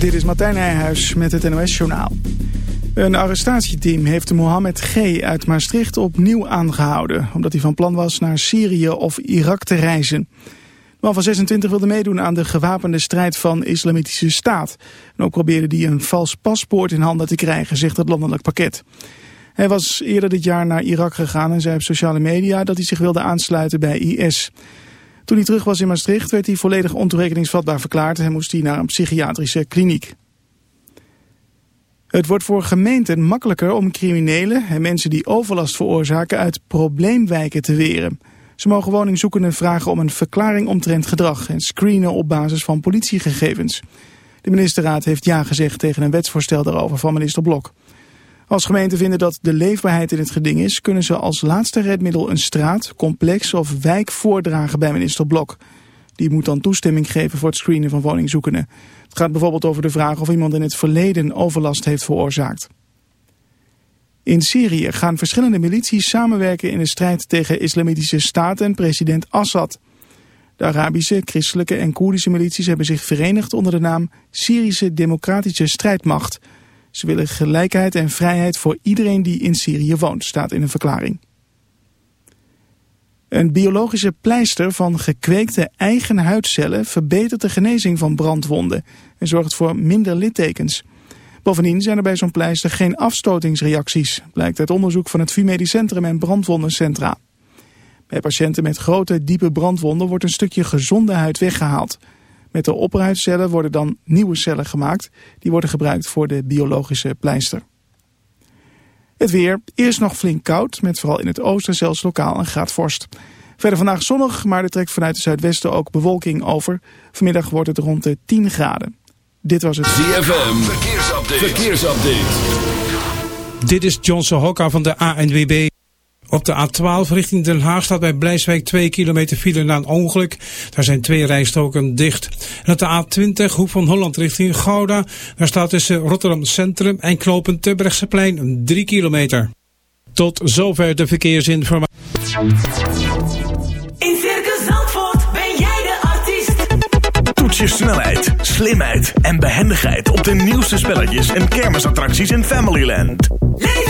Dit is Martijn Nijhuis met het NOS-journaal. Een arrestatieteam heeft Mohammed G. uit Maastricht opnieuw aangehouden... omdat hij van plan was naar Syrië of Irak te reizen. De man van 26 wilde meedoen aan de gewapende strijd van Islamitische Staat. En ook probeerde hij een vals paspoort in handen te krijgen, zegt het landelijk pakket. Hij was eerder dit jaar naar Irak gegaan en zei op sociale media... dat hij zich wilde aansluiten bij IS... Toen hij terug was in Maastricht werd hij volledig ontoerekeningsvatbaar verklaard en moest hij naar een psychiatrische kliniek. Het wordt voor gemeenten makkelijker om criminelen en mensen die overlast veroorzaken uit probleemwijken te weren. Ze mogen woningzoekenden vragen om een verklaring omtrent gedrag en screenen op basis van politiegegevens. De ministerraad heeft ja gezegd tegen een wetsvoorstel daarover van minister Blok. Als gemeenten vinden dat de leefbaarheid in het geding is... kunnen ze als laatste redmiddel een straat, complex of wijk voordragen bij minister Blok. Die moet dan toestemming geven voor het screenen van woningzoekenden. Het gaat bijvoorbeeld over de vraag of iemand in het verleden overlast heeft veroorzaakt. In Syrië gaan verschillende milities samenwerken in de strijd tegen islamitische staat en president Assad. De Arabische, christelijke en Koerdische milities hebben zich verenigd onder de naam Syrische Democratische Strijdmacht... Ze willen gelijkheid en vrijheid voor iedereen die in Syrië woont, staat in een verklaring. Een biologische pleister van gekweekte eigen huidcellen verbetert de genezing van brandwonden en zorgt voor minder littekens. Bovendien zijn er bij zo'n pleister geen afstotingsreacties, blijkt uit onderzoek van het VU Medisch Centrum en Brandwondencentra. Bij patiënten met grote, diepe brandwonden wordt een stukje gezonde huid weggehaald. Met de opruitcellen worden dan nieuwe cellen gemaakt. Die worden gebruikt voor de biologische pleister. Het weer, eerst nog flink koud, met vooral in het oosten zelfs lokaal een graad vorst. Verder vandaag zonnig, maar er trekt vanuit het zuidwesten ook bewolking over. Vanmiddag wordt het rond de 10 graden. Dit was het ZFM, verkeersupdate. verkeersupdate. Dit is Johnson Hokka van de ANWB. Op de A12 richting Den Haag staat bij Blijswijk 2 kilometer file na een ongeluk. Daar zijn twee rijstoken dicht. En op de A20 Hoek van Holland richting Gouda. Daar staat tussen Rotterdam Centrum en Knopen Terbrechtseplein 3 kilometer. Tot zover de verkeersinformatie. In Circus Zandvoort ben jij de artiest. Toets je snelheid, slimheid en behendigheid op de nieuwste spelletjes en kermisattracties in Familyland. Leef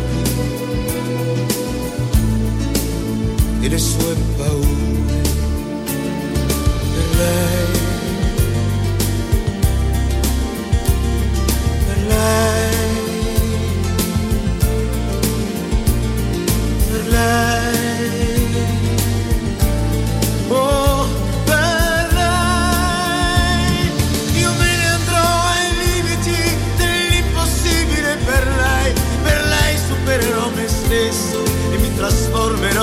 e le sue paure per lei. Per lei. Per lei. Oh,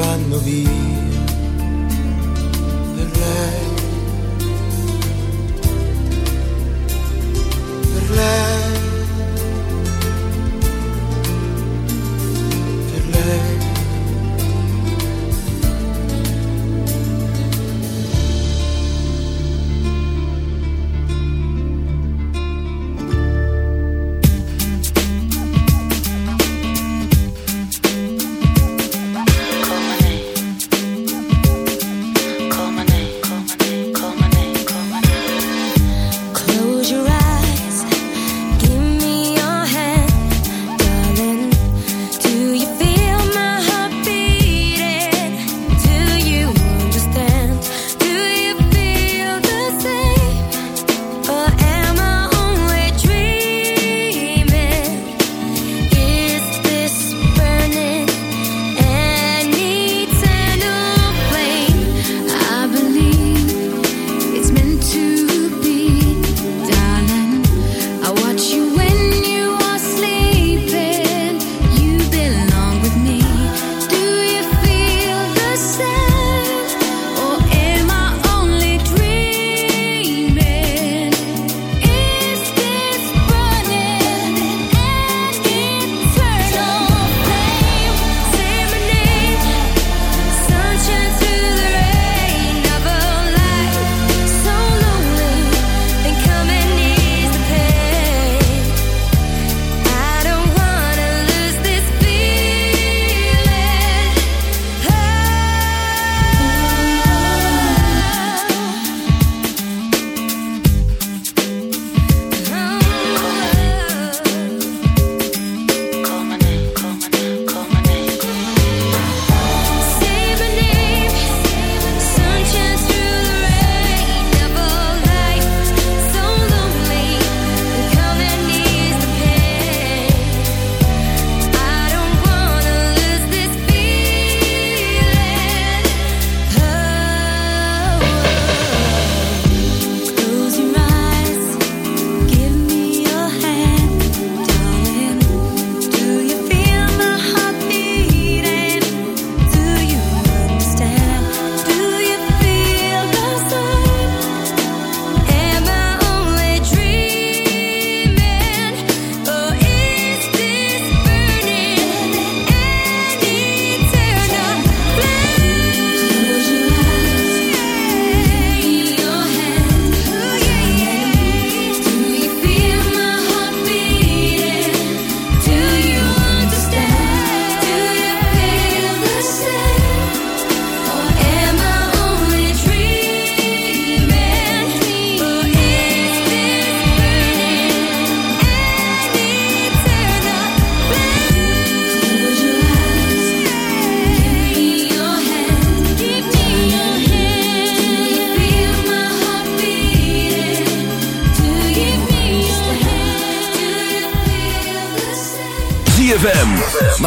vanno via. Il re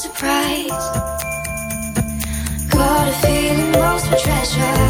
Surprise. Got a feeling most treasure.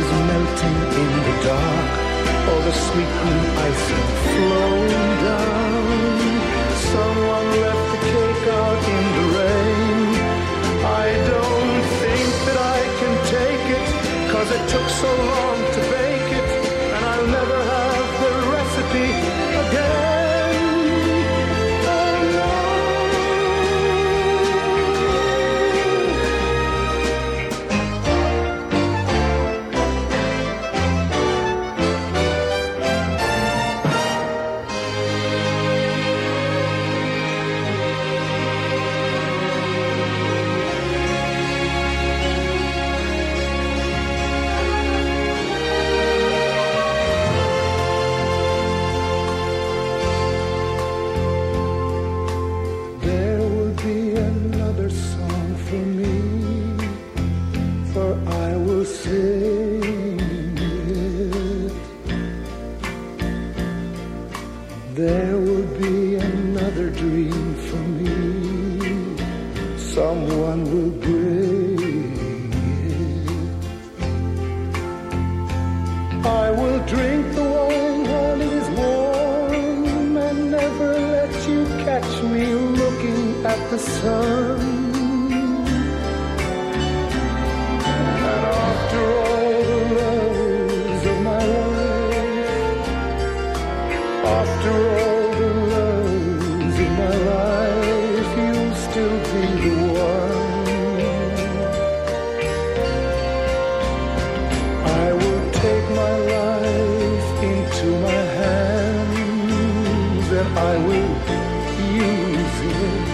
Is melting in the dark. All the sweet green icing flowing down. Someone left the cake out in the rain. I don't think that I can take it, cause it took so long I will use it.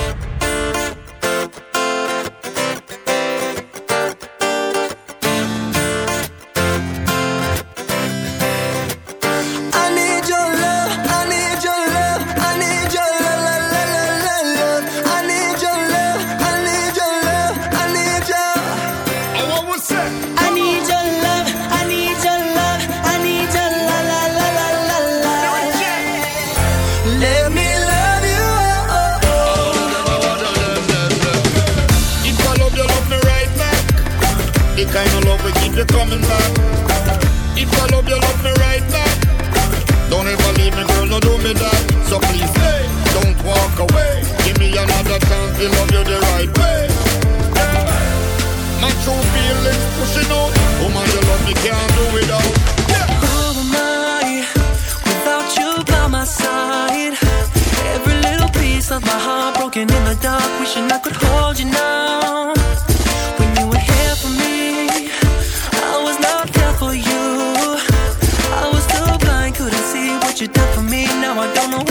if you're coming back. If I love you, love me right back. Don't ever leave me, girl, no do me that. So please, hey, don't walk away. Give me another chance to love you the right way. My true feelings pushing out. Woman, oh, you love me, can't do without. Yeah. Who am I without you by my side? Every little piece of my heart broken in the dark, wishing I could hold you now me, now I don't know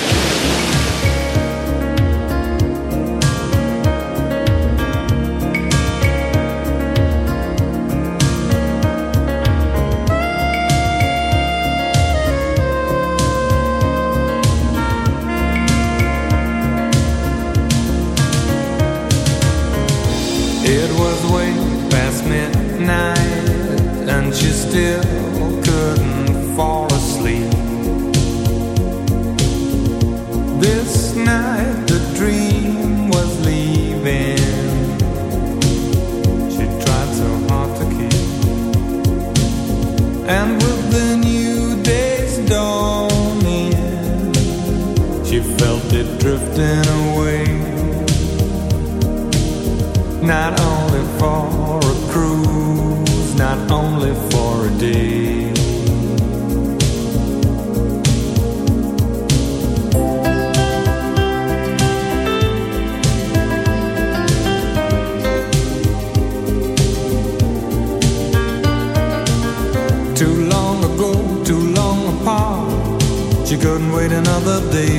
still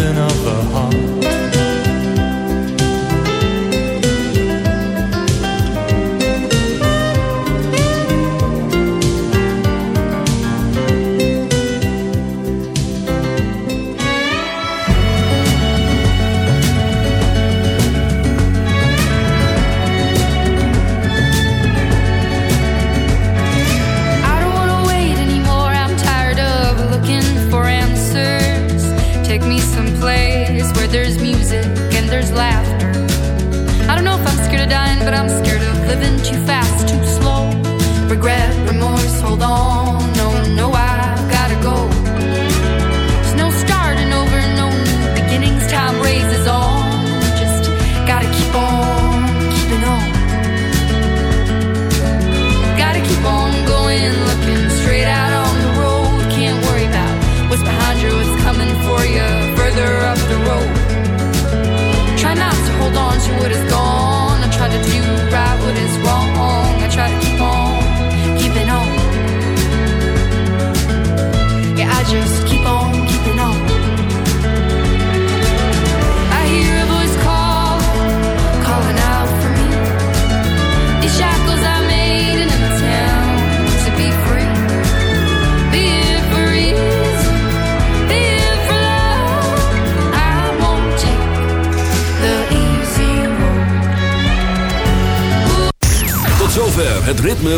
another.